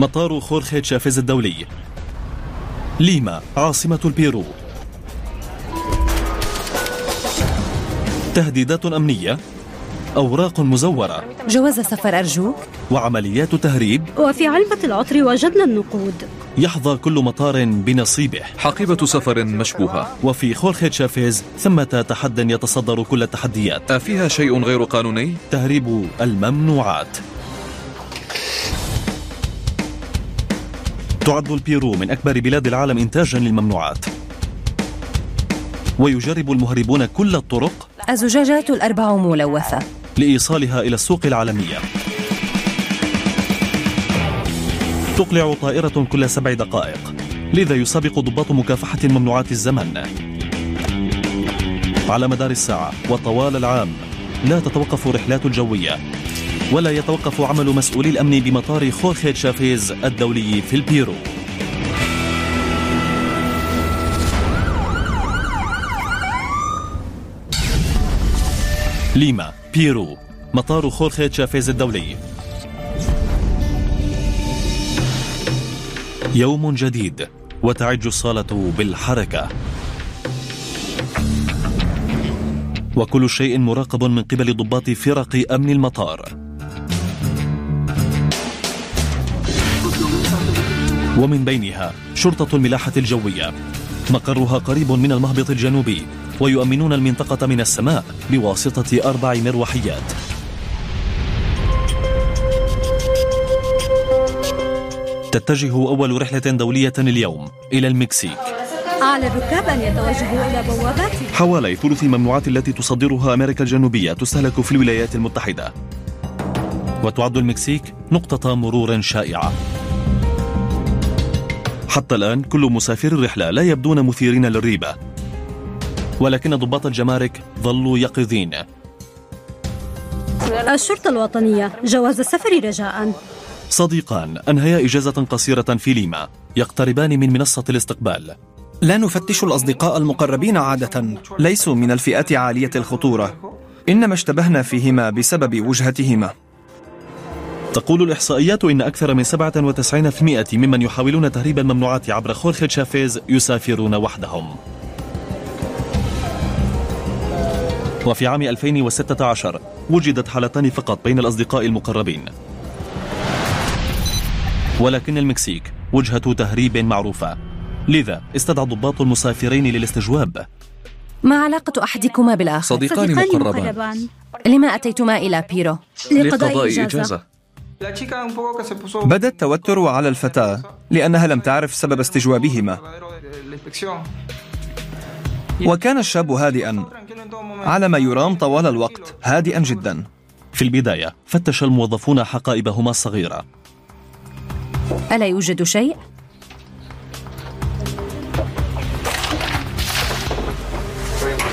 مطار خورخي تشافيز الدولي. ليما عاصمة البيرو. تهديدات أمنية. أوراق مزورة. جواز سفر أرجوك. وعمليات تهريب. وفي علبة العطر وجدنا النقود. يحظى كل مطار بنصيبه. حقيبة سفر مشبوهة. وفي خورخي تشافيز ثمة تحد يتصدر كل التحديات. أفيها شيء غير قانوني؟ تهريب الممنوعات. تعد البيرو من أكبر بلاد العالم إنتاجا للممنوعات. ويجرب المهربون كل الطرق الزجاجات الأربع ملوثة. لإيصالها إلى السوق العالمية. تقلع طائرة كل سبع دقائق. لذا يسابق ضباط مكافحة الممنوعات الزمن. على مدار الساعة وطوال العام لا تتوقف رحلات الجوية. ولا يتوقف عمل مسؤولي الأمن بمطار خورخي تشافيز الدولي في البيرو. ليما بيرو مطار خورخي تشافيز الدولي. يوم جديد وتعج الصالة بالحركة. وكل شيء مراقب من قبل ضباط فرق أمن المطار. ومن بينها شرطة الملاحة الجوية. مقرها قريب من المهبط الجنوبي ويؤمنون المنطقة من السماء بواسطة أربع مروحيات. تتجه أول رحلة دولية اليوم إلى المكسيك. على الركاب أن يتوجهوا إلى بواباتها حوالي ثلث الممنوعات التي تصدرها أمريكا الجنوبية تستهلك في الولايات المتحدة. وتعد المكسيك نقطة مرور شائعة. حتى الآن كل مسافر الرحلة لا يبدون مثيرين للريبة. ولكن ضباط الجمارك ظلوا يقظين. الشرطة الوطنية جواز السفر رجاء. صديقان أنهيا إجازة قصيرة في ليما. يقتربان من منصة الاستقبال. لا نفتش الأصدقاء المقربين عادة. ليسوا من الفئات عالية الخطورة. إنما اشتبهنا فيهما بسبب وجهتهما. تقول الإحصائيات إن أكثر من 97% ممن يحاولون تهريب الممنوعات عبر خورخي تشافيز يسافرون وحدهم. وفي عام 2016 وجدت حالتان فقط بين الأصدقاء المقربين. ولكن المكسيك وجهة تهريب معروفة. لذا استدعى ضباط المسافرين للاستجواب. ما علاقة أحدكما بالآخر؟ صديقان مقربان. لما أتيتما إلى بيرو؟ لقضاء إجازة, إجازة. بدا التوتر على الفتاة لأنها لم تعرف سبب استجوابهما. وكان الشاب هادئا على ما يرام طوال الوقت هادئا جدا. في البداية فتش الموظفون حقائبهما الصغيرة ألا يوجد شيء؟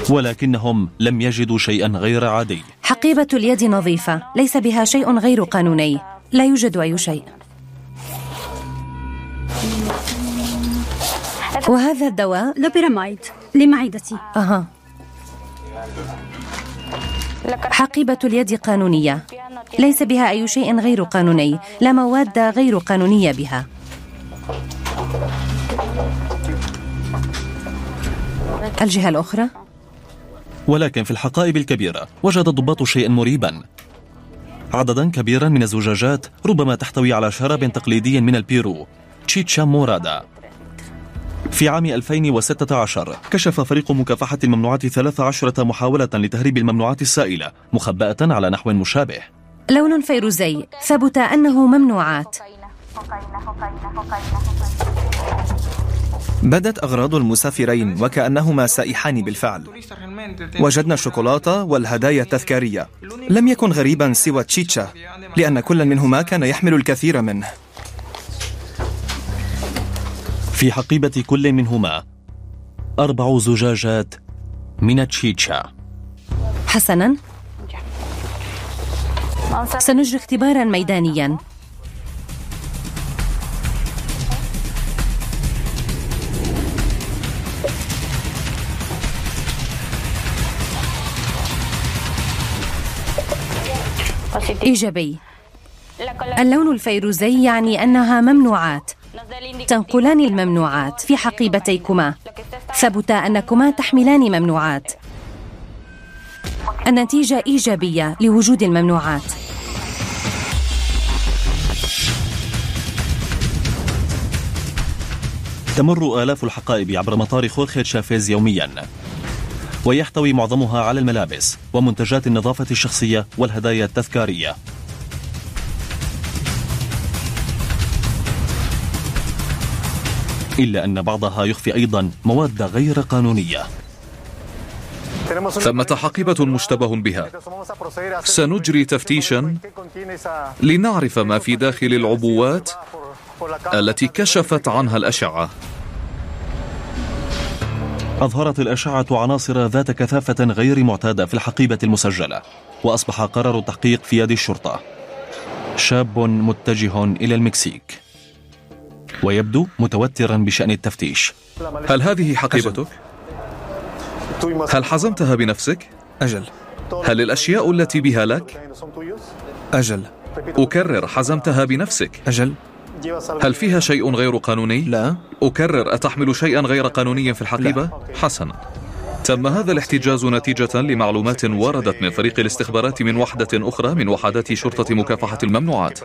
ولكنهم لم يجدوا شيئا غير عادي. حقيبة اليد نظيفة ليس بها شيء غير قانوني. لا يوجد أي شيء. وهذا الدواء لوبيراميد لمعدتي. أها. حقيبة اليد قانونية. ليس بها أي شيء غير قانوني لا مواد غير قانونية بها. الجهة الأخرى؟ ولكن في الحقائب الكبيرة وجد الضباط شيئا مريبا. عددا كبيرا من الزجاجات ربما تحتوي على شراب تقليدي من البيرو تشيتشا مورادا. في عام 2016 كشف فريق مكافحة الممنوعات 13 محاولة لتهريب الممنوعات السائلة مخبأة على نحو مشابه. لون فيروزي ثبت أنه ممنوعات. بدت أغراض المسافرين وكأنهما سائحان بالفعل. وجدنا الشوكولاتة والهدايا التذكارية. لم يكن غريبا سوى تشيتشا لأن كل منهما كان يحمل الكثير منه. في حقيبة كل منهما أربع زجاجات من تشيتشا. حسنا. سنجري اختبارا ميدانيا. إيجابي. اللون الفيروزي يعني أنها ممنوعات. تنقلان الممنوعات في حقيبتيكما. ثبت أنكما تحملان ممنوعات. النتيجة إيجابية لوجود الممنوعات. تمر آلاف الحقائب عبر مطار خورخي شافيز يوميا. ويحتوي معظمها على الملابس ومنتجات النظافة الشخصية والهدايا التذكارية. إلا أن بعضها يخفي أيضا مواد غير قانونية. ثمة حقيبة مشتبه بها؟ سنجري تفتيشا لنعرف ما في داخل العبوات التي كشفت عنها الأشعة. أظهرت الأشعة عناصر ذات كثافة غير معتادة في الحقيبة المسجلة وأصبح قرار التحقيق في يد الشرطة. شاب متجه إلى المكسيك. ويبدو متوترا بشأن التفتيش. هل هذه حقيبتك؟ هل حزمتها بنفسك؟ أجل. هل الأشياء التي بها لك؟ أجل. أكرر حزمتها بنفسك. أجل. هل فيها شيء غير قانوني؟ لا أكرر أتحمل شيئا غير قانوني في الحقيبة؟ لا. حسنا تم هذا الاحتجاز نتيجة لمعلومات وردت من فريق الاستخبارات من وحدة أخرى من وحدات شرطة مكافحة الممنوعات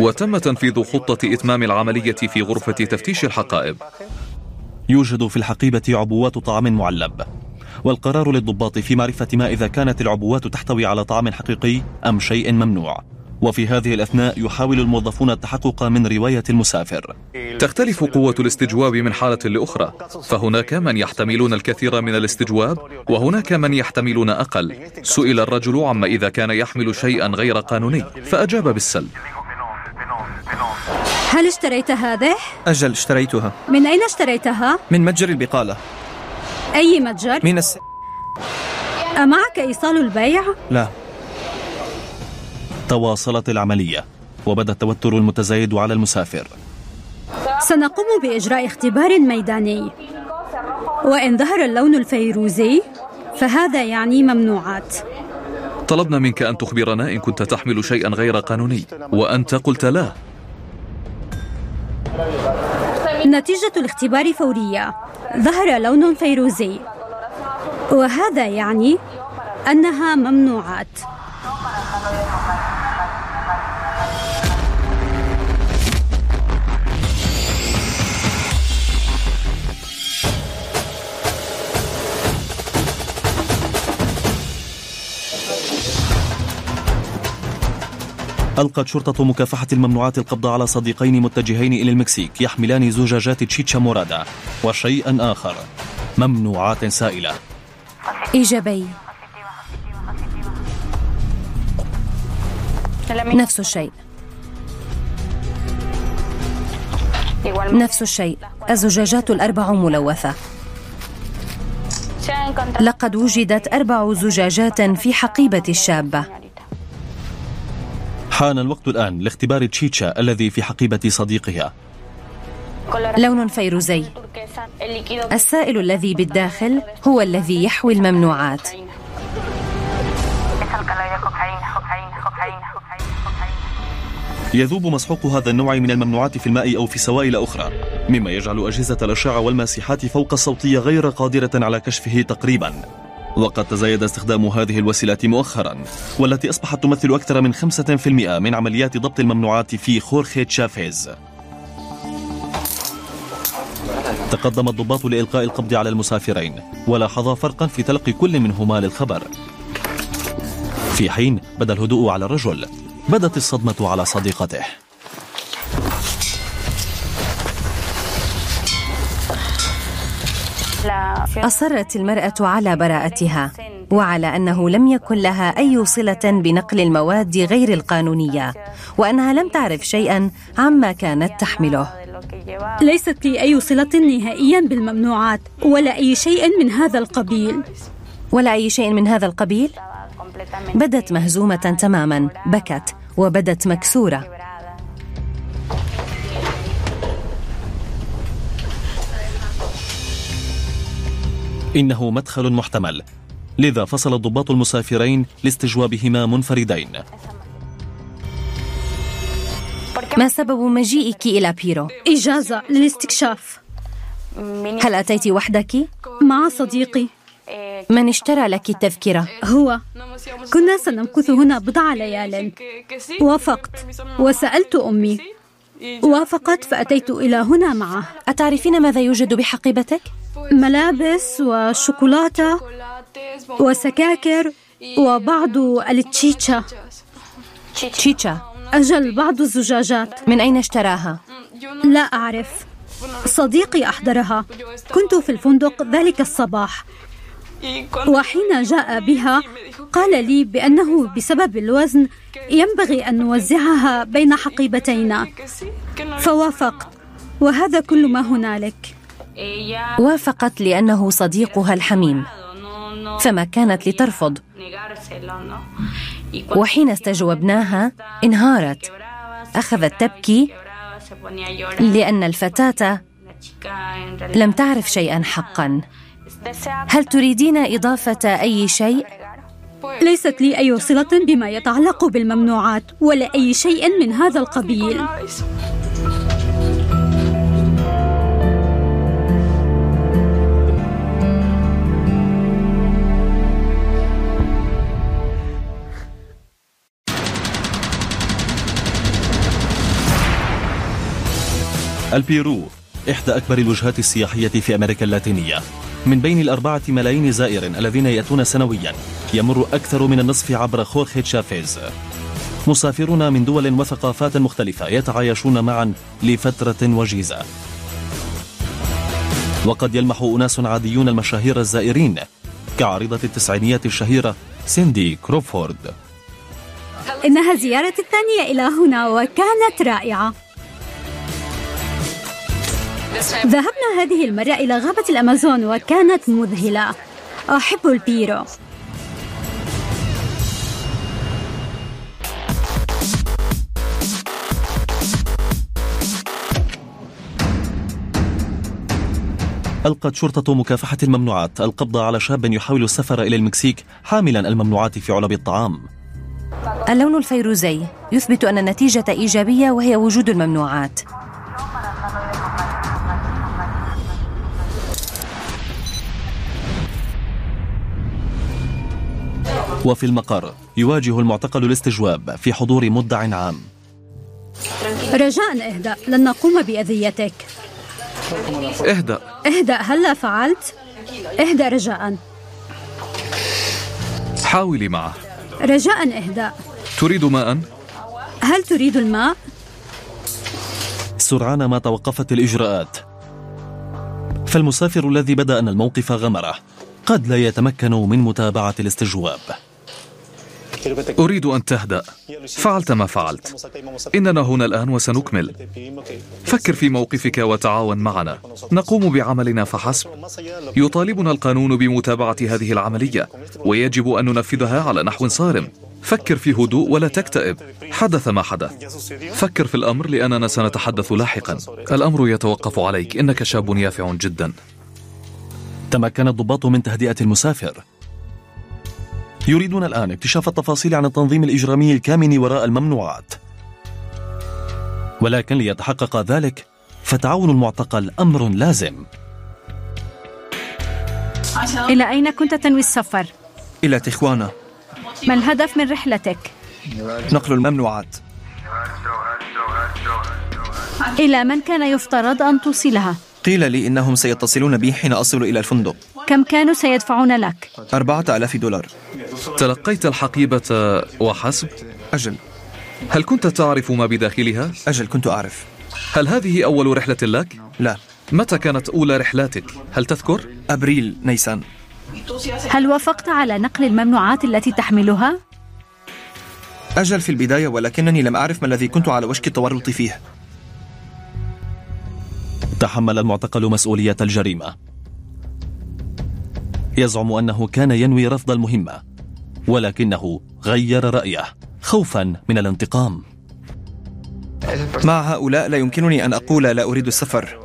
وتم تنفيذ خطة إتمام العملية في غرفة تفتيش الحقائب يوجد في الحقيبة عبوات طعام معلب والقرار للضباط في معرفة ما إذا كانت العبوات تحتوي على طعام حقيقي أم شيء ممنوع وفي هذه الأثناء يحاول الموظفون التحقق من رواية المسافر تختلف قوة الاستجواب من حالة لأخرى فهناك من يحتملون الكثير من الاستجواب وهناك من يحتملون أقل سئل الرجل عما إذا كان يحمل شيئا غير قانوني فأجاب بالسلب هل اشتريت هذه؟ أجل اشتريتها من أين اشتريتها؟ من متجر البقالة أي متجر؟ من الس... أمعك إيصال البيع؟ لا تواصلت العملية وبدأ التوتر المتزايد على المسافر. سنقوم بإجراء اختبار ميداني. وإن ظهر اللون الفيروزي فهذا يعني ممنوعات. طلبنا منك أن تخبرنا إن كنت تحمل شيئا غير قانوني وأنت قلت لا. نتيجة الاختبار فورية. ظهر لون فيروزي. وهذا يعني أنها ممنوعات. ألقت شرطة مكافحة الممنوعات القبض على صديقين متجهين إلى المكسيك يحملان زجاجات تشيتشا مورادا وشيئا آخر. ممنوعات سائلة. إيجابي. نفس الشيء. نفس الشيء. الزجاجات الأربع ملوثة. لقد وجدت أربع زجاجات في حقيبة الشابة. حان الوقت الآن لاختبار تشيتشا الذي في حقيبة صديقها. لون فيروزي. السائل الذي بالداخل هو الذي يحوي الممنوعات. يذوب مسحوق هذا النوع من الممنوعات في الماء أو في سوائل أخرى مما يجعل أجهزة الأشعة والماسحات فوق الصوتية غير قادرة على كشفه تقريبا. وقد تزايد استخدام هذه الوسيلات مؤخرا والتي أصبحت تمثل أكثر من 5% من عمليات ضبط الممنوعات في خورخي تشافيز. تقدم الضباط لإلقاء القبض على المسافرين ولاحظا فرقا في تلقي كل منهما للخبر. في حين بدا الهدوء على الرجل بدت الصدمة على صديقته. أصرت المرأة على براءتها وعلى أنه لم يكن لها أي صلة بنقل المواد غير القانونية وأنها لم تعرف شيئا عما كانت تحمله. ليست لي أي صلة نهائيا بالممنوعات ولا أي شيء من هذا القبيل. ولا أي شيء من هذا القبيل؟ بدت مهزومة تماما بكت وبدت مكسورة. إنه مدخل محتمل. لذا فصل الضباط المسافرين لاستجوابهما منفردين. ما سبب مجيئك إلى بيرو؟ إجازة للاستكشاف. هل أتيت وحدك؟ مع صديقي. من اشترى لك التذكرة؟ هو. كنا سنمكث هنا بضع ليال. وافقت. وسألت أمي. وافقت فأتيت إلى هنا معه. أتعرفين ماذا يوجد بحقيبتك؟ ملابس وشوكولاتة وسكاكر وبعض التشيتشا. تشيتشا. أجل بعض الزجاجات. من أين اشتراها؟ لا أعرف. صديقي أحضرها. كنت في الفندق ذلك الصباح. وحين جاء بها قال لي بأنه بسبب الوزن ينبغي أن نوزعها بين حقيبتينا فوافقت. وهذا كل ما هنالك. وافقت لأنه صديقها الحميم. فما كانت لترفض. وحين استجوبناها انهارت. أخذت تبكي. لأن الفتاة لم تعرف شيئا حقا. هل تريدين إضافة أي شيء؟ ليست لي أي صلة بما يتعلق بالممنوعات ولا أي شيء من هذا القبيل البيرو إحدى أكبر الوجهات السياحية في أمريكا اللاتينية من بين الأربعة ملايين زائر الذين يأتون سنويا يمر أكثر من النصف عبر خوخي تشافيز. مسافرون من دول وثقافات مختلفة يتعايشون معا لفترة وجيزة. وقد يلمح أناس عاديون المشاهير الزائرين كعارضة التسعينيات الشهيرة سيندي كروفورد. إنها زيارتي الثانية إلى هنا وكانت رائعة. ذهبنا هذه المرة إلى غابة الأمازون وكانت مذهلة. أحب البيرو. ألقت شرطة مكافحة الممنوعات القبض على شاب يحاول السفر إلى المكسيك حاملا الممنوعات في علب الطعام. اللون الفيروزي. يثبت أن النتيجة إيجابية وهي وجود الممنوعات. وفي المقر يواجه المعتقل الاستجواب في حضور مدع عام. رجاء اهدأ. لن نقوم بأذيتك. اهدأ. اهدأ. هلا فعلت؟ اهدأ رجاء. حاولي معه رجاء اهدأ. تريد ماء؟ هل تريد الماء؟ سرعان ما توقفت الإجراءات. فالمسافر الذي بدأ أن الموقف غمره قد لا يتمكن من متابعة الاستجواب. أريد أن تهدأ. فعلت ما فعلت. إننا هنا الآن وسنكمل. فكر في موقفك وتعاون معنا. نقوم بعملنا فحسب. يطالبنا القانون بمتابعة هذه العملية ويجب أن ننفذها على نحو صارم. فكر في هدوء ولا تكتئب. حدث ما حدث. فكر في الأمر لأننا سنتحدث لاحقا. الأمر يتوقف عليك. إنك شاب يافع جدا. تمكن الضباط من تهدئة المسافر. يريدون الآن اكتشاف التفاصيل عن التنظيم الإجرامي الكامن وراء الممنوعات ولكن ليتحقق ذلك فتعاون المعتقل أمر لازم إلى أين كنت تنوي السفر؟ إلى تخوانا ما الهدف من رحلتك؟ نقل الممنوعات إلى من كان يفترض أن توصلها؟ قيل لي إنهم سيتصلون بي حين أصل إلى الفندق كم كانوا سيدفعون لك؟ أربعة ألاف دولار تلقيت الحقيبة وحسب؟ أجل هل كنت تعرف ما بداخلها؟ أجل كنت أعرف هل هذه أول رحلة لك؟ لا متى كانت أولى رحلاتك؟ هل تذكر؟ أبريل نيسان هل وافقت على نقل الممنوعات التي تحملها؟ أجل في البداية ولكنني لم أعرف ما الذي كنت على وشك التورط فيه تحمل المعتقل مسؤولية الجريمة يزعم أنه كان ينوي رفض المهمة ولكنه غير رأيه خوفا من الانتقام. مع هؤلاء لا يمكنني أن أقول لا أريد السفر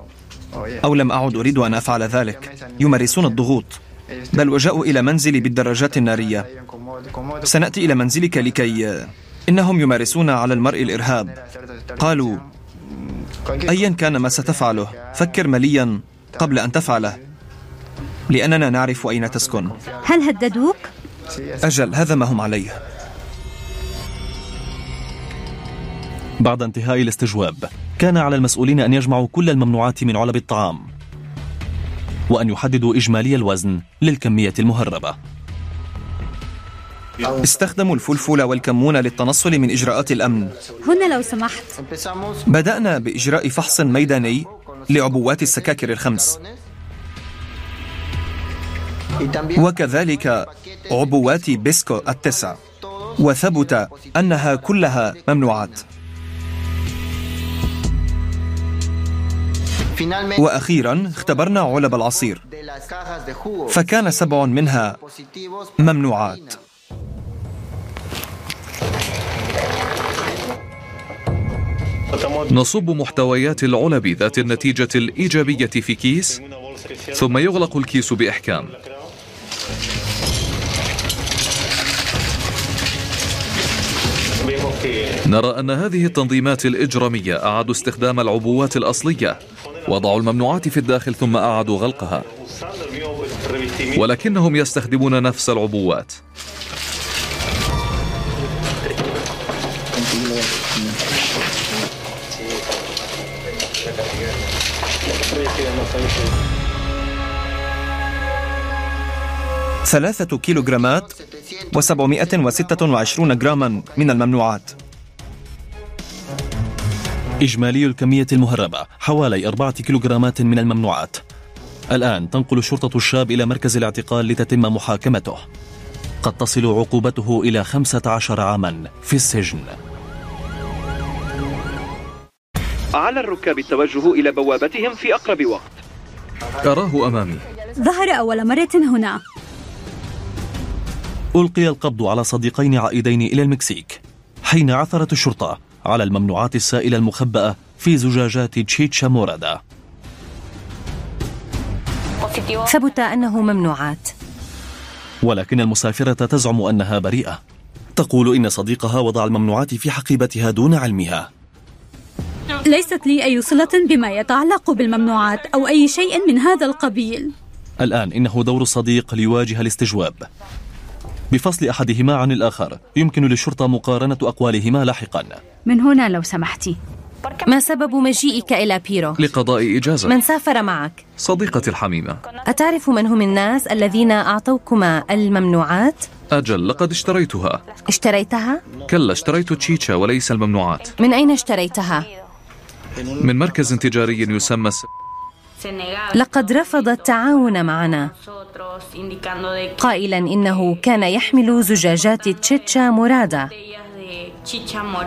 أو لم أعد أريد أن أفعل ذلك. يمارسون الضغوط بل وجاءوا إلى منزلي بالدراجات النارية. سنأتي إلى منزلك لكي إنهم يمارسون على المرء الإرهاب. قالوا أيا كان ما ستفعله فكر مليا قبل أن تفعله. لأننا نعرف أين تسكن. هل هددوك؟ أجل هذا ما هم عليه. بعد انتهاء الاستجواب كان على المسؤولين أن يجمعوا كل الممنوعات من علب الطعام وأن يحددوا إجمالي الوزن للكمية المهربة. استخدموا الفلفل والكمون للتنصل من إجراءات الأمن. هنا لو سمحت. بدأنا بإجراء فحص ميداني لعبوات السكاكر الخمس. وكذلك عبوات بيسكو التسع وثبت أنها كلها ممنوعات. وأخيرا اختبرنا علب العصير. فكان سبع منها ممنوعات. نصب محتويات العلب ذات النتيجة الإيجابية في كيس ثم يغلق الكيس بإحكام. نرى أن هذه التنظيمات الإجرامية أعادوا استخدام العبوات الأصلية وضعوا الممنوعات في الداخل ثم أعادوا غلقها. ولكنهم يستخدمون نفس العبوات. ثلاثة كيلوغرامات وسبعمائة وستة وعشرون جراما من الممنوعات. إجمالي الكمية المهربة حوالي أربعة كيلوغرامات من الممنوعات. الآن تنقل الشرطة الشاب إلى مركز الاعتقال لتتم محاكمته. قد تصل عقوبته إلى خمسة عشر عاما في السجن. على الركاب التوجه إلى بوابتهم في أقرب وقت. أراه أمامي. ظهر أول مرة هنا. ألقي القبض على صديقين عائدين إلى المكسيك حين عثرت الشرطة على الممنوعات السائلة المخبأة في زجاجات تشيتشا مورادا. ثبت أنه ممنوعات. ولكن المسافرة تزعم أنها بريئة. تقول إن صديقها وضع الممنوعات في حقيبتها دون علمها. ليست لي أي صلة بما يتعلق بالممنوعات أو أي شيء من هذا القبيل. الآن إنه دور الصديق ليواجه الاستجواب. بفصل أحدهما عن الآخر يمكن للشرطة مقارنة أقوالهما لاحقا من هنا لو سمحتي ما سبب مجيئك إلى بيرو؟ لقضاء إجازة من سافر معك؟ صديقتي الحميمة أتعرف من هم الناس الذين أعطوكما الممنوعات؟ أجل لقد اشتريتها اشتريتها؟ كلا اشتريت تشيتشا وليس الممنوعات من أين اشتريتها؟ من مركز تجاري يسمى س... لقد رفض التعاون معنا قائلا إنه كان يحمل زجاجات تشيتشا مورادا.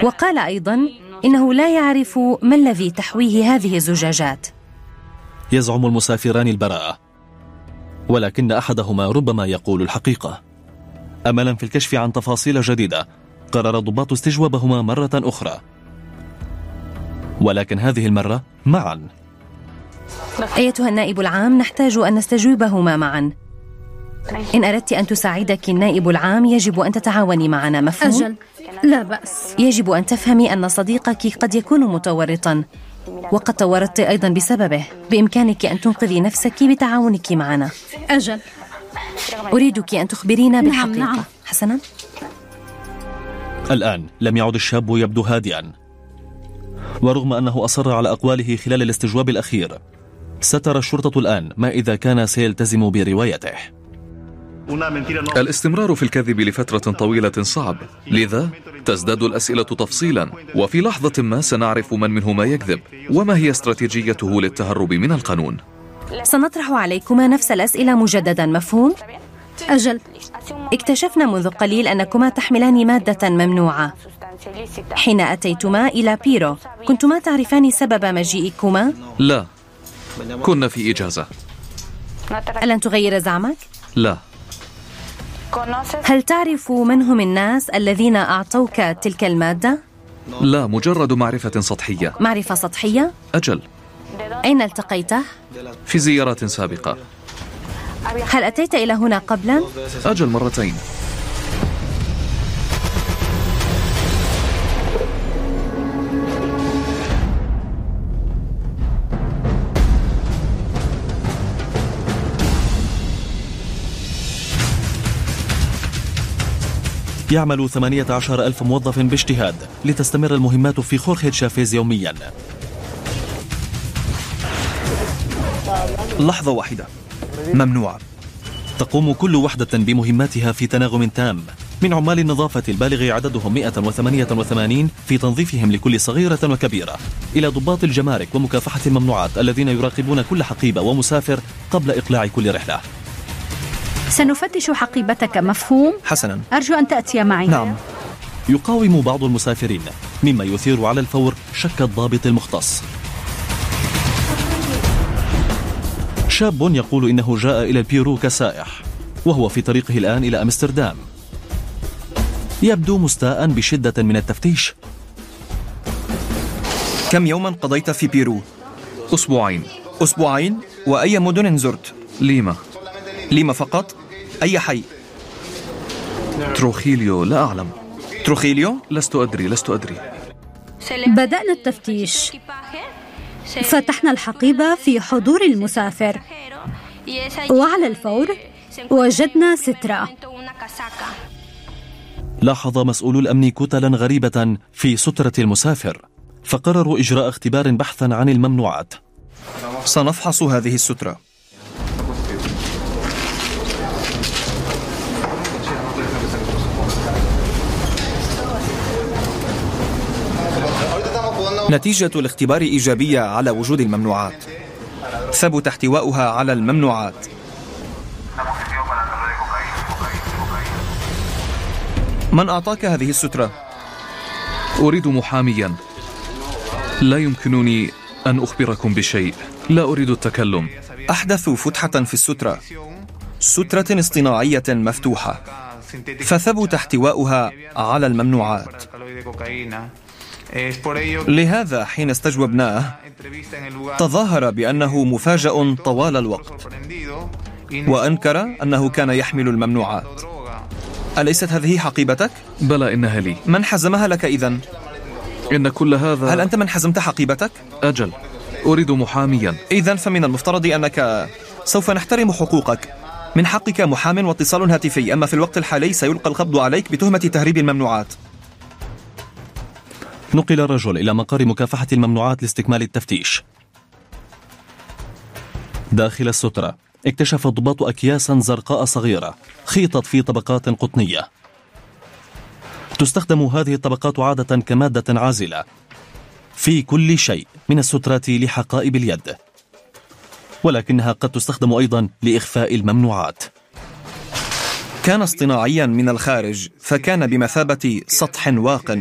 وقال أيضا إنه لا يعرف ما الذي تحويه هذه الزجاجات. يزعم المسافران البراءة ولكن أحدهما ربما يقول الحقيقة. أملا في الكشف عن تفاصيل جديدة قرر ضباط استجوابهما مرة أخرى. ولكن هذه المرة معا. أيتها النائب العام نحتاج أن نستجوبهما معا. إن أردت أن تساعدك النائب العام يجب أن تتعاوني معنا مفهوم؟ أجل. لا بأس. يجب أن تفهمي أن صديقك قد يكون متورطا وقد تورطت أيضا بسببه. بإمكانك أن تنقذي نفسك بتعاونك معنا. أجل. أريدك أن تخبرينا نعم، بالحقيقة. نعم. حسنا. الآن لم يعد الشاب يبدو هادئا. ورغم أنه أصر على أقواله خلال الاستجواب الأخير سترى الشرطة الآن ما إذا كان سيلتزم بروايته. الاستمرار في الكذب لفترة طويلة صعب. لذا تزداد الأسئلة تفصيلا. وفي لحظة ما سنعرف من منهما يكذب. وما هي استراتيجيته للتهرب من القانون؟ سنطرح عليكما نفس الأسئلة مجددا مفهوم؟ أجل. اكتشفنا منذ قليل أنكما تحملان مادة ممنوعة. حين أتيتما إلى بيرو كنتما تعرفان سبب مجيئكما؟ لا. كنا في إجازة. ألن تغير زعمك؟ لا. هل تعرف من هم الناس الذين أعطوك تلك المادة؟ لا مجرد معرفة سطحية معرفة سطحية؟ أجل أين التقيته؟ في زيارات سابقة هل أتيت إلى هنا قبلا؟ أجل مرتين يعمل 18 ألف موظف باجتهاد لتستمر المهمات في خورخي تشافيز يوميا. لحظة واحدة. ممنوع تقوم كل وحدة بمهماتها في تناغم تام من عمال النظافة البالغ عددهم 188 في تنظيفهم لكل صغيرة وكبيرة. إلى ضباط الجمارك ومكافحة الممنوعات الذين يراقبون كل حقيبة ومسافر قبل إقلاع كل رحلة. سنفتش حقيبتك مفهوم؟ حسنا. أرجو أن تأتي معي. نعم. يقاوم بعض المسافرين مما يثير على الفور شك الضابط المختص. شاب يقول إنه جاء إلى البيرو كسائح وهو في طريقه الآن إلى أمستردام. يبدو مستاء بشدة من التفتيش. كم يوما قضيت في بيرو؟ أسبوعين. أسبوعين؟ وأي مدن زرت؟ ليما. ليما فقط؟ أي حي؟ تروخيليو لا أعلم. تروخيليو؟ لست أدري لست أدري. بدأنا التفتيش. فتحنا الحقيبة في حضور المسافر. وعلى الفور وجدنا سترة. لاحظ مسؤول الأمن كتلا غريبة في سترة المسافر. فقرروا إجراء اختبار بحثا عن الممنوعات. سنفحص هذه السترة. نتيجة الاختبار إيجابية على وجود الممنوعات. ثبت احتواؤها على الممنوعات. من أعطاك هذه السترة؟ أريد محاميا. لا يمكنني أن أخبركم بشيء. لا أريد التكلم. أحدثوا فتحة في السترة. سترة اصطناعية مفتوحة. فثبت احتواؤها على الممنوعات. لهذا حين استجوبناه تظاهر بأنه مفاجأ طوال الوقت. وأنكر أنه كان يحمل الممنوعات. أليست هذه حقيبتك؟ بلى إنها لي. من حزمها لك إذن؟ إن كل هذا هل أنت من حزمت حقيبتك؟ أجل. أريد محاميا. إذن فمن المفترض أنك سوف نحترم حقوقك. من حقك محام واتصال هاتفي. أما في الوقت الحالي سيلقى القبض عليك بتهمة تهريب الممنوعات. نقل الرجل إلى مقر مكافحة الممنوعات لاستكمال التفتيش. داخل السترة اكتشف الضباط أكياسا زرقاء صغيرة خيطت في طبقات قطنية. تستخدم هذه الطبقات عادة كمادة عازلة في كل شيء من السترات لحقائب اليد ولكنها قد تستخدم أيضا لإخفاء الممنوعات. كان اصطناعيا من الخارج فكان بمثابة سطح واق.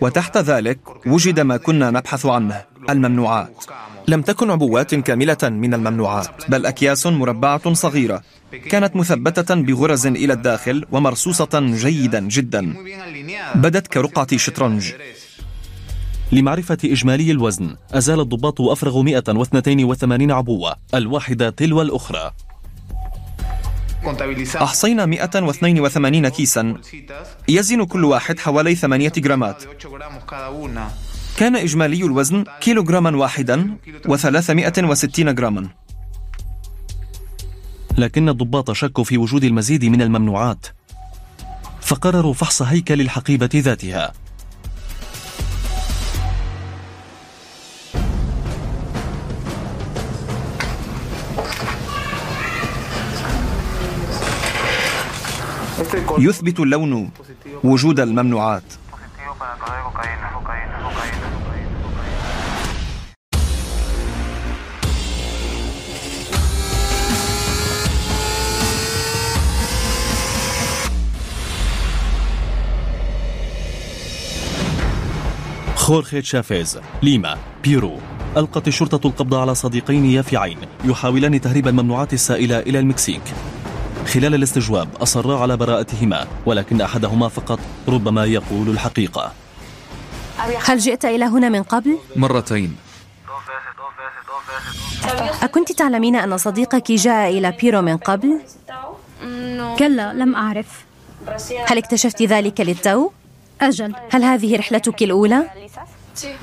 وتحت ذلك وجد ما كنا نبحث عنه الممنوعات. لم تكن عبوات كاملة من الممنوعات بل أكياس مربعة صغيرة. كانت مثبتة بغرز إلى الداخل ومرصوصة جيدا جدا. بدت كرقعة شطرنج. لمعرفة إجمالي الوزن أزال الضباط أفرغ 182 عبوة الواحدة تلو الأخرى. أحصينا 182 كيسا. يزن كل واحد حوالي 8 جرامات. كان إجمالي الوزن كيلوغراما واحدا و360 جراما. لكن الضباط شكوا في وجود المزيد من الممنوعات فقرروا فحص هيكل الحقيبة ذاتها. يثبت اللون وجود الممنوعات. خورخي تشافيز ليما بيرو. ألقت الشرطة القبض على صديقين يافعين يحاولان تهريب الممنوعات السائلة إلى المكسيك. خلال الاستجواب أصرا على براءتهما ولكن أحدهما فقط ربما يقول الحقيقة هل جئت إلى هنا من قبل؟ مرتين أكنت تعلمين أن صديقك جاء إلى بيرو من قبل؟ كلا لم أعرف هل اكتشفت ذلك للتو؟ أجل هل هذه رحلتك الأولى؟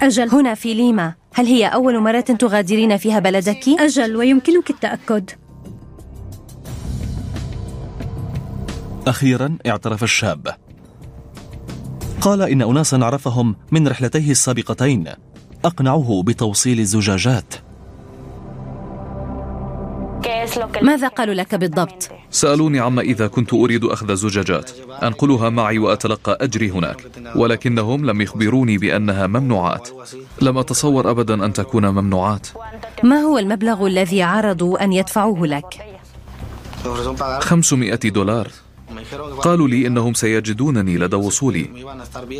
أجل هنا في ليما هل هي أول مرة تغادرين فيها بلدك؟ أجل ويمكنك التأكد أخيرا اعترف الشاب. قال إن أناسا عرفهم من رحلتيه السابقتين. أقنعوه بتوصيل الزجاجات. ماذا قالوا لك بالضبط؟ سألوني عما إذا كنت أريد أخذ زجاجات أنقلها معي وأتلقى أجري هناك ولكنهم لم يخبروني بأنها ممنوعات. لم أتصور أبدا أن تكون ممنوعات. ما هو المبلغ الذي عرضوا أن يدفعوه لك؟ 500 دولار. قالوا لي إنهم سيجدونني لدى وصولي.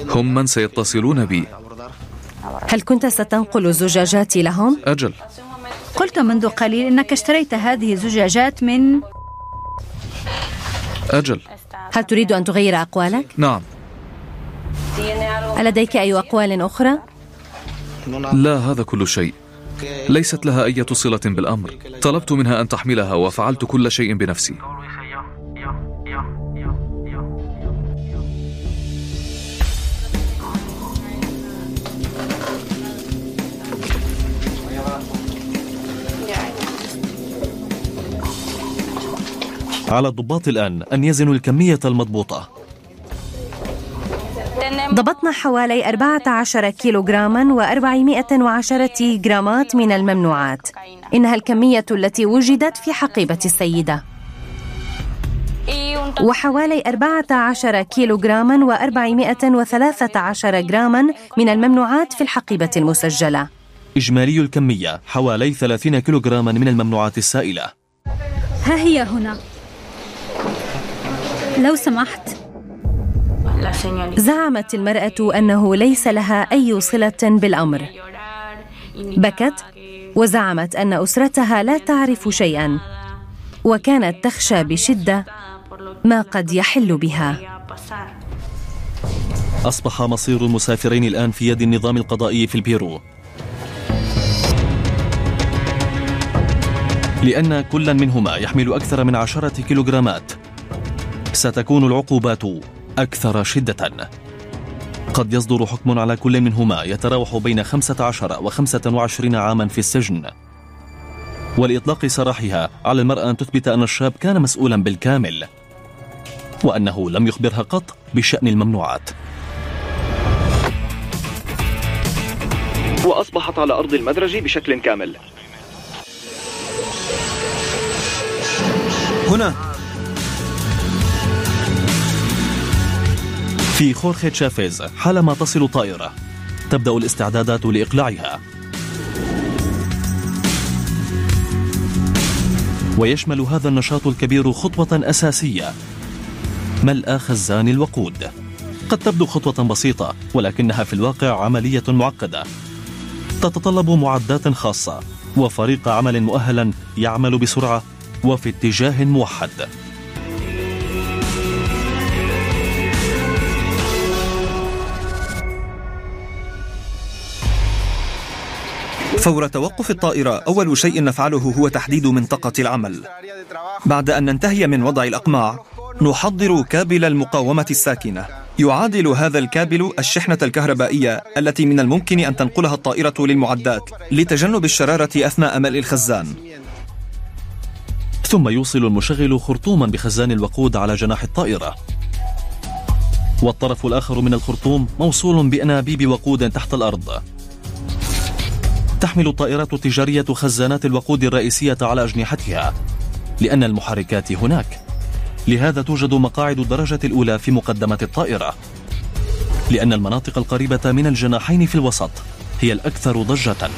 هم من سيتصلون بي. هل كنت ستنقل الزجاجات لهم؟ أجل. قلت منذ قليل إنك اشتريت هذه الزجاجات من أجل. هل تريد أن تغير أقوالك؟ نعم. ألديك أي أقوال أخرى؟ لا هذا كل شيء. ليست لها أي صلة بالأمر. طلبت منها أن تحملها وفعلت كل شيء بنفسي. على الضباط الآن أن يزنوا الكمية المضبوطة. ضبطنا حوالي 14 كيلوغراما و410 جرامات من الممنوعات. إنها الكمية التي وجدت في حقيبة السيدة. وحوالي 14 كيلوغراما و413 جراما من الممنوعات في الحقيبة المسجلة. إجمالي الكمية حوالي 30 كيلوغراما من الممنوعات السائلة. ها هي هنا. لو سمحت. زعمت المرأة أنه ليس لها أي صلة بالأمر. بكت وزعمت أن أسرتها لا تعرف شيئا وكانت تخشى بشدة ما قد يحل بها. أصبح مصير المسافرين الآن في يد النظام القضائي في البيرو. لأن كل منهما يحمل أكثر من عشرة كيلوغرامات. ستكون العقوبات أكثر شدة. قد يصدر حكم على كل منهما يتراوح بين 15 و 25 عاما في السجن. ولإطلاق سراحها على المرأة أن تثبت أن الشاب كان مسؤولا بالكامل وأنه لم يخبرها قط بشأن الممنوعات. وأصبحت على أرض المدرج بشكل كامل. هنا. في خورخي تشافيز حالما تصل طائرة. تبدأ الاستعدادات لإقلاعها. ويشمل هذا النشاط الكبير خطوة أساسية. ملء خزان الوقود؟ قد تبدو خطوة بسيطة ولكنها في الواقع عملية معقدة. تتطلب معدات خاصة وفريق عمل مؤهلا يعمل بسرعة وفي اتجاه موحد. فور توقف الطائرة أول شيء نفعله هو تحديد منطقة العمل. بعد أن ننتهي من وضع الأقماع نحضر كابل المقاومة الساكنة. يعادل هذا الكابل الشحنة الكهربائية التي من الممكن أن تنقلها الطائرة للمعدات لتجنب الشرارة أثناء ملء الخزان. ثم يوصل المشغل خرطوما بخزان الوقود على جناح الطائرة. والطرف الآخر من الخرطوم موصول بأنابيب وقود تحت الأرض. تحمل الطائرات التجارية خزانات الوقود الرئيسية على أجنحتها لأن المحركات هناك. لهذا توجد مقاعد الدرجة الأولى في مقدمة الطائرة. لأن المناطق القريبة من الجناحين في الوسط هي الأكثر ضجة.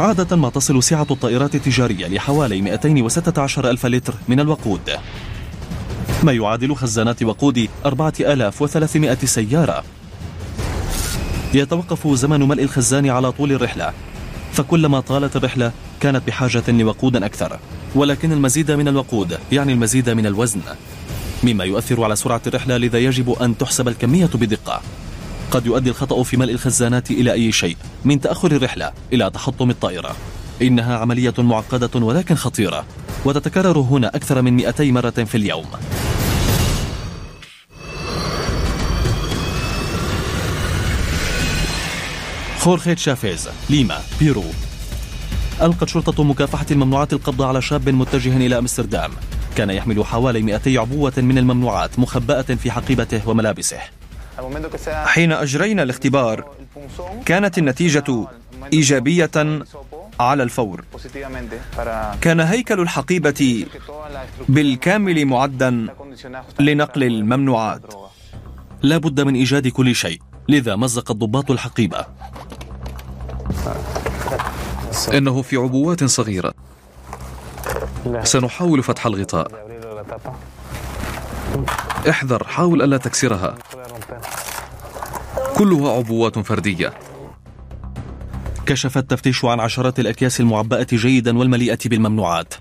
عادة ما تصل سعة الطائرات التجارية لحوالي 216 ألف لتر من الوقود. ما يعادل خزانات وقود 4300 سيارة. يتوقف زمن ملء الخزان على طول الرحلة. فكلما طالت الرحلة كانت بحاجة لوقود أكثر. ولكن المزيد من الوقود يعني المزيد من الوزن. مما يؤثر على سرعة الرحلة لذا يجب أن تحسب الكمية بدقة. قد يؤدي الخطأ في ملء الخزانات إلى أي شيء من تأخر الرحلة إلى تحطم الطائرة. إنها عملية معقدة ولكن خطيرة وتتكرر هنا أكثر من 200 مرة في اليوم. خورخي تشافيز ليما بيرو. ألقت شرطة مكافحة الممنوعات القبض على شاب متجه إلى أمستردام. كان يحمل حوالي 200 عبوة من الممنوعات مخبأة في حقيبته وملابسه. حين أجرينا الاختبار كانت النتيجة إيجابية على الفور. كان هيكل الحقيبة بالكامل معدا لنقل الممنوعات. لا بد من إيجاد كل شيء لذا مزق الضباط الحقيبة. إنه في عبوات صغيرة. سنحاول فتح الغطاء. احذر حاول ألا تكسرها. كلها عبوات فردية. كشف التفتيش عن عشرات الأكياس المعبأة جيدا والمليئة بالممنوعات.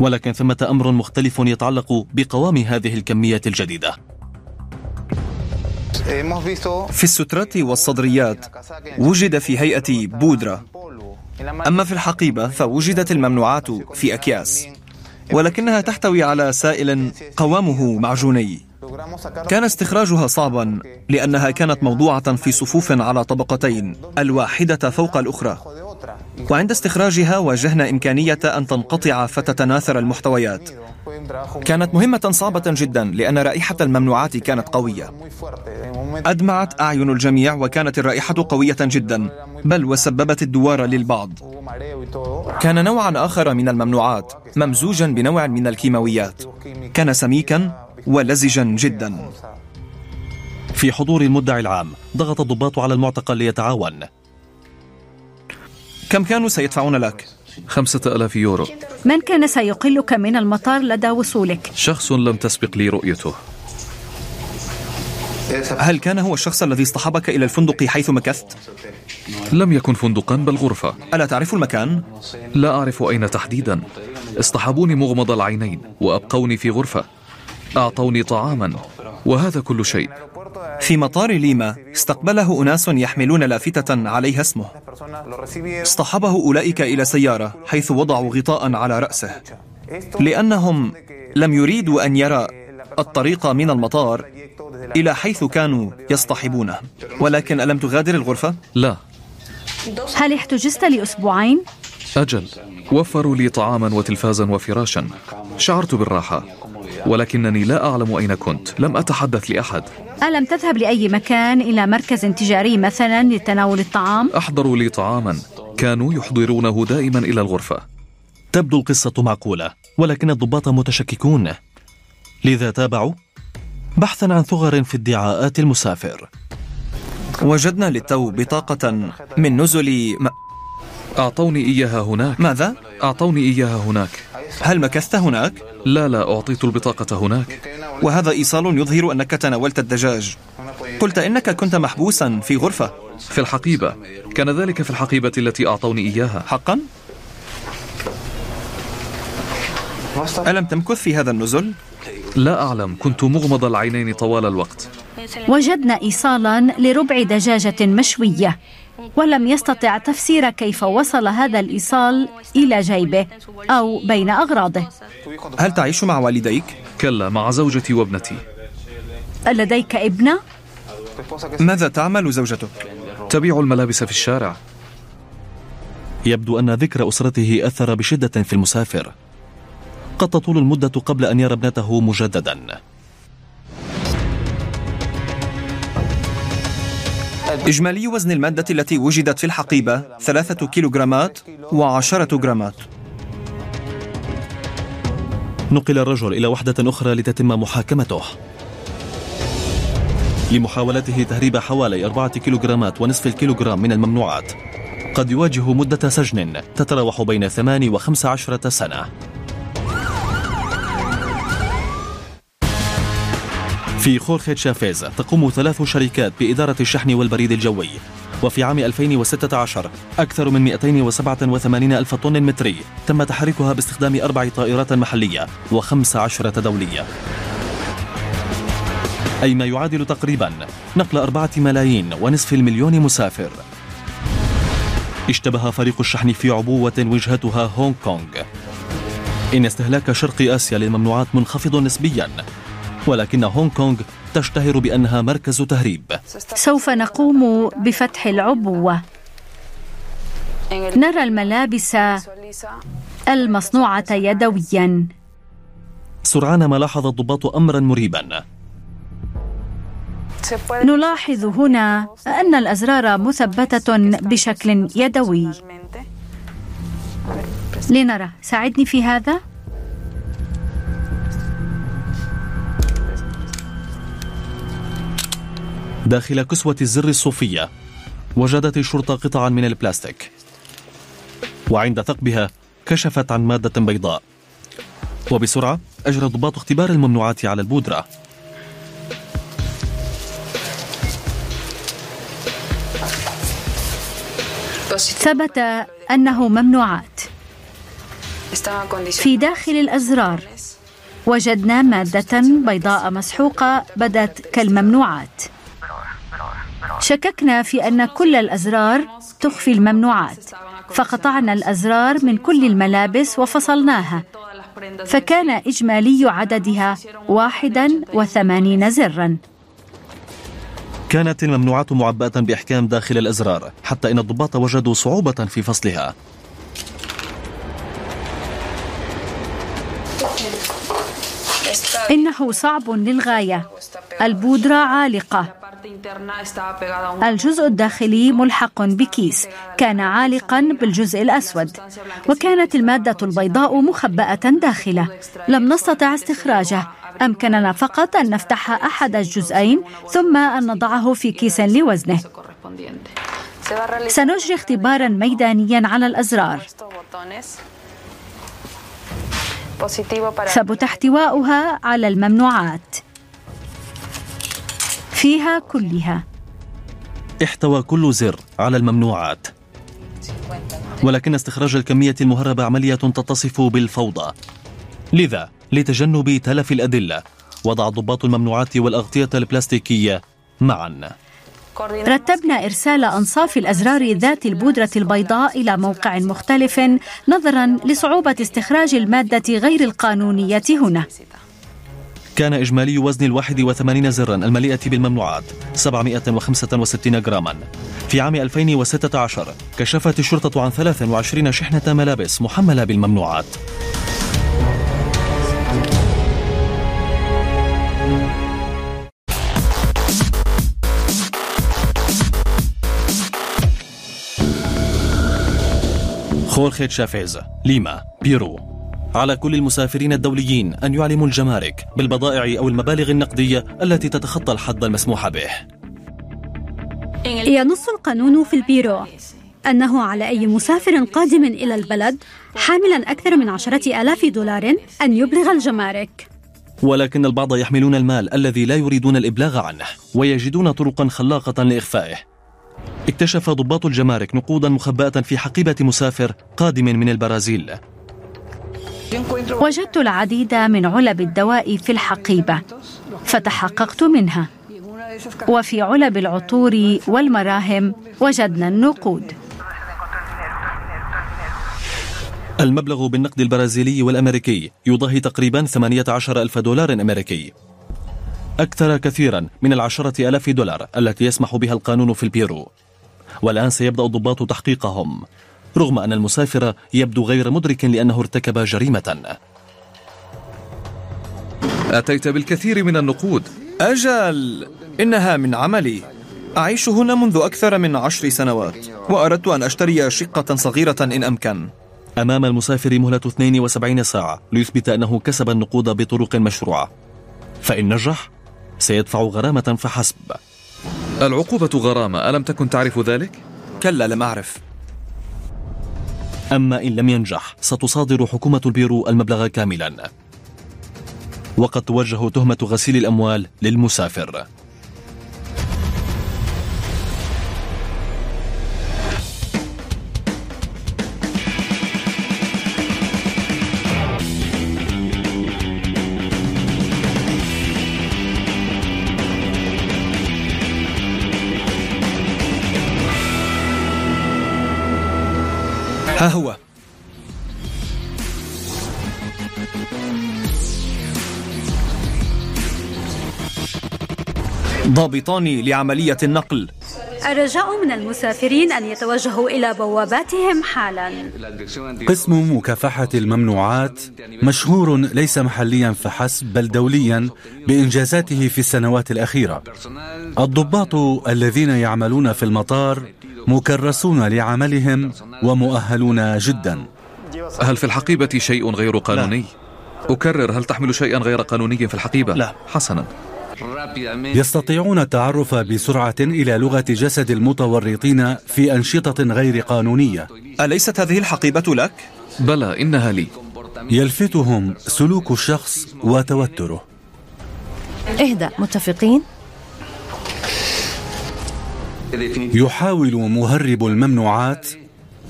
ولكن ثمة أمر مختلف يتعلق بقوام هذه الكمية الجديدة. في السترات والصدريات وجد في هيئة بودرة. أما في الحقيبة فوجدت الممنوعات في أكياس ولكنها تحتوي على سائل قوامه معجوني. كان استخراجها صعبا لأنها كانت موضوعة في صفوف على طبقتين الواحدة فوق الأخرى. وعند استخراجها واجهنا إمكانية أن تنقطع فتتناثر المحتويات. كانت مهمة صعبة جدا لأن رائحة الممنوعات كانت قوية. أدمعت أعين الجميع وكانت الرائحة قوية جدا بل وسببت الدوار للبعض. كان نوعا آخر من الممنوعات ممزوجا بنوع من الكيماويات. كان سميكا ولزجا جدا. في حضور المدعي العام ضغط الضباط على المعتقل ليتعاون. كم كانوا سيدفعون لك؟ خمسة ألاف يورو من كان سيقلك من المطار لدى وصولك؟ شخص لم تسبق لي رؤيته هل كان هو الشخص الذي اصطحبك إلى الفندق حيث مكثت؟ لم يكن فندقا بل غرفة ألا تعرف المكان؟ لا أعرف أين تحديدا اصطحبوني مغمض العينين وأبقوني في غرفة أعطوني طعاما وهذا كل شيء في مطار ليما استقبله أناس يحملون لافتة عليها اسمه. اصطحبه أولئك إلى سيارة حيث وضعوا غطاء على رأسه. لأنهم لم يريدوا أن يرى الطريق من المطار إلى حيث كانوا يصطحبونه. ولكن ألم تغادر الغرفة؟ لا. هل احتجزت لأسبوعين؟ أجل. وفروا لي طعاما وتلفازا وفراشا. شعرت بالراحة. ولكنني لا أعلم أين كنت. لم أتحدث لأحد. ألم تذهب لأي مكان إلى مركز تجاري مثلا لتناول الطعام؟ أحضروا لي طعاما. كانوا يحضرونه دائما إلى الغرفة. تبدو القصة معقولة ولكن الضباط متشككون. لذا تابعوا؟ بحثا عن ثغر في ادعاءات المسافر. وجدنا للتو بطاقة من نزل م... أعطوني إياها هناك. ماذا؟ أعطوني إياها هناك. هل مكثت هناك؟ لا لا أعطيت البطاقة هناك. وهذا إيصال يظهر أنك تناولت الدجاج. قلت إنك كنت محبوسا في غرفة. في الحقيبة. كان ذلك في الحقيبة التي أعطوني إياها. حقا؟ ألم تمكث في هذا النزل؟ لا أعلم. كنت مغمض العينين طوال الوقت. وجدنا إيصالا لربع دجاجة مشوية. ولم يستطع تفسير كيف وصل هذا الإيصال إلى جيبه أو بين أغراضه هل تعيش مع والديك؟ كلا مع زوجتي وابنتي لديك ابنة؟ ماذا تعمل زوجتك؟ تبيع الملابس في الشارع يبدو أن ذكر أسرته أثر بشدة في المسافر قد تطول المدة قبل أن يرى ابنته مجددا إجمالي وزن المادة التي وجدت في الحقيبة ثلاثة كيلوغرامات وعشرة جرامات نقل الرجل إلى وحدة أخرى لتتم محاكمته. لمحاولته تهريب حوالي أربعة كيلوغرامات ونصف الكيلوغرام من الممنوعات. قد يواجه مدة سجن تتراوح بين ثمان وخمس عشرة سنة. في خورخي تشافيز تقوم ثلاث شركات بإدارة الشحن والبريد الجوي. وفي عام 2016 أكثر من 287 ألف طن متري تم تحريكها باستخدام أربع طائرات محلية وخمس عشرة دولية أي ما يعادل تقريبا نقل أربعة ملايين ونصف المليون مسافر. اشتبه فريق الشحن في عبوة وجهتها هونغ كونغ. إن استهلاك شرق آسيا للممنوعات منخفض نسبيا. ولكن هونغ كونغ تشتهر بأنها مركز تهريب. سوف نقوم بفتح العبوة. نرى الملابس المصنوعة يدويا. سرعان ما لاحظ الضباط أمرا مريبا. نلاحظ هنا أن الأزرار مثبتة بشكل يدوي. لنرى. ساعدني في هذا؟ داخل كسوة الزر الصوفية. وجدت الشرطة قطعا من البلاستيك. وعند ثقبها كشفت عن مادة بيضاء. وبسرعة أجرى ضباط اختبار الممنوعات على البودرة. ثبت أنه ممنوعات. في داخل الأزرار وجدنا مادة بيضاء مسحوقة بدت كالممنوعات. شككنا في أن كل الأزرار تخفي الممنوعات فقطعنا الأزرار من كل الملابس وفصلناها. فكان إجمالي عددها واحدا وثمانين زرا. كانت الممنوعات معبأة بإحكام داخل الأزرار حتى إن الضباط وجدوا صعوبة في فصلها. إنه صعب للغاية. البودرة عالقة. الجزء الداخلي ملحق بكيس. كان عالقا بالجزء الأسود. وكانت المادة البيضاء مخبأة داخلة. لم نستطع استخراجه. أمكننا فقط أن نفتح أحد الجزئين ثم أن نضعه في كيس لوزنه. سنجري اختبارا ميدانيا على الأزرار. ثبت احتواؤها على الممنوعات. فيها كلها. احتوى كل زر على الممنوعات. ولكن استخراج الكمية المهربة عملية تتصف بالفوضى. لذا لتجنب تلف الأدلة وضع ضباط الممنوعات والأغطية البلاستيكية معا. رتبنا إرسال أنصاف الأزرار ذات البودرة البيضاء إلى موقع مختلف نظرا لصعوبة استخراج المادة غير القانونية هنا. كان إجمالي وزن الواحد وثمانين زرا المليئة بالممنوعات 765 جراما. في عام 2016 كشفت الشرطة عن 23 شحنة ملابس محملة بالممنوعات. خورخي تشافيز ليما بيرو. على كل المسافرين الدوليين أن يعلموا الجمارك بالبضائع أو المبالغ النقدية التي تتخطى الحد المسموح به. ينص القانون في البيرو أنه على أي مسافر قادم إلى البلد حاملا أكثر من عشرة آلاف دولار أن يبلغ الجمارك. ولكن البعض يحملون المال الذي لا يريدون الإبلاغ عنه ويجدون طرقا خلاقة لإخفائه. اكتشف ضباط الجمارك نقودا مخبأة في حقيبة مسافر قادم من البرازيل. وجدت العديد من علب الدواء في الحقيبة فتحققت منها. وفي علب العطور والمراهم وجدنا النقود. المبلغ بالنقد البرازيلي والأمريكي يضاهي تقريبا 18 ألف دولار أمريكي. أكثر كثيرا من العشرة ألاف دولار التي يسمح بها القانون في البيرو. والآن سيبدأ الضباط تحقيقهم. رغم أن المسافر يبدو غير مدرك لأنه ارتكب جريمة. أتيت بالكثير من النقود. أجل إنها من عملي. أعيش هنا منذ أكثر من عشر سنوات وأردت أن أشتري شقة صغيرة إن أمكن. أمام المسافر مهلة 72 ساعة ليثبت أنه كسب النقود بطرق مشروعة. فإن نجح سيدفع غرامة فحسب. العقوبة غرامة ألم تكن تعرف ذلك؟ كلا لم أعرف. أما إن لم ينجح ستصادر حكومة البيرو المبلغ كاملا. وقد توجه تهمة غسيل الأموال للمسافر. ها هو. ضابطان لعملية النقل. الرجاء من المسافرين أن يتوجهوا إلى بواباتهم حالا. قسم مكافحة الممنوعات مشهور ليس محليا فحسب بل دوليا بإنجازاته في السنوات الأخيرة. الضباط الذين يعملون في المطار مكرسون لعملهم ومؤهلون جدا هل في الحقيبة شيء غير قانوني؟ لا. أكرر هل تحمل شيئا غير قانوني في الحقيبة؟ لا حسنا يستطيعون التعرف بسرعة إلى لغة جسد المتورطين في أنشطة غير قانونية أليست هذه الحقيبة لك؟ بلى إنها لي يلفتهم سلوك الشخص وتوتره إهدأ متفقين؟ يحاول مهرب الممنوعات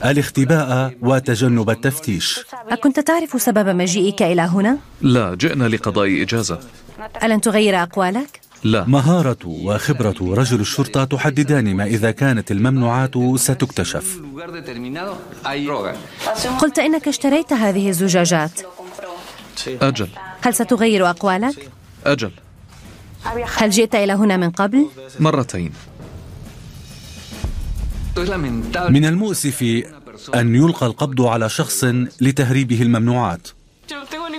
الاختباء وتجنب التفتيش أكنت تعرف سبب مجيئك إلى هنا؟ لا جئنا لقضاء إجازة ألن تغير أقوالك؟ لا مهارة وخبرة رجل الشرطة تحددان ما إذا كانت الممنوعات ستكتشف قلت إنك اشتريت هذه الزجاجات أجل هل ستغير أقوالك؟ أجل هل جئت إلى هنا من قبل؟ مرتين من المؤسف أن يلقى القبض على شخص لتهريبه الممنوعات.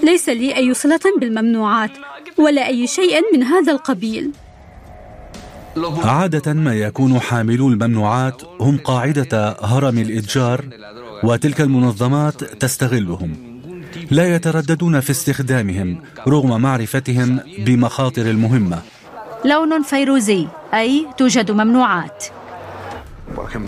ليس لي أي صلة بالممنوعات ولا أي شيء من هذا القبيل. عادة ما يكون حاملو الممنوعات هم قاعدة هرم الإتجار وتلك المنظمات تستغلهم. لا يترددون في استخدامهم رغم معرفتهم بمخاطر المهمة. لون فيروزي أي توجد ممنوعات.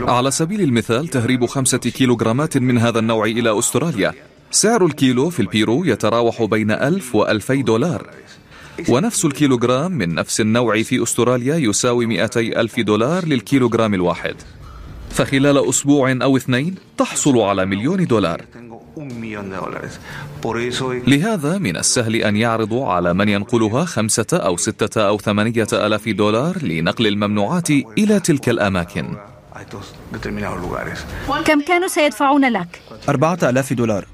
على سبيل المثال تهريب خمسة كيلوغرامات من هذا النوع إلى أستراليا. سعر الكيلو في البيرو يتراوح بين ألف وألفي دولار. ونفس الكيلوغرام من نفس النوع في أستراليا يساوي 200 ألف دولار للكيلوغرام الواحد. فخلال أسبوع أو اثنين تحصل على مليون دولار. لهذا من السهل أن يعرضوا على من ينقلها خمسة أو ستة أو ثمانية ألاف دولار لنقل الممنوعات إلى تلك الأماكن. كم كانوا سيدفعون لك؟ أربعة ألاف دولار.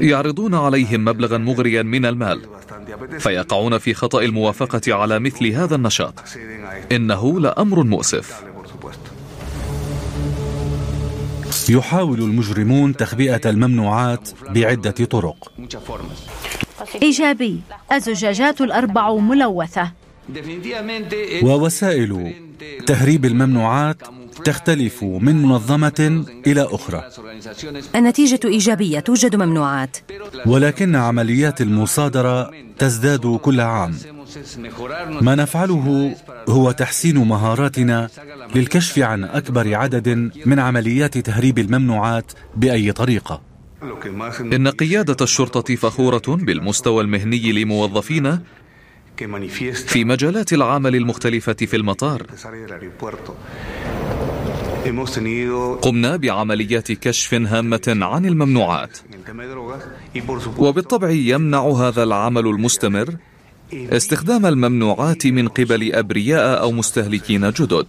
يعرضون عليهم مبلغا مغريا من المال. فيقعون في خطأ الموافقة على مثل هذا النشاط. إنه لأمر مؤسف. يحاول المجرمون تخبئة الممنوعات بعدة طرق. إيجابي الزجاجات الأربع ملوثة. ووسائل تهريب الممنوعات تختلف من منظمة إلى أخرى. النتيجة إيجابية توجد ممنوعات. ولكن عمليات المصادرة تزداد كل عام. ما نفعله هو تحسين مهاراتنا للكشف عن أكبر عدد من عمليات تهريب الممنوعات بأي طريقة. إن قيادة الشرطة فخورة بالمستوى المهني لموظفينا في مجالات العمل المختلفة في المطار. قمنا بعمليات كشف هامة عن الممنوعات. وبالطبع يمنع هذا العمل المستمر استخدام الممنوعات من قبل أبرياء أو مستهلكين جدد.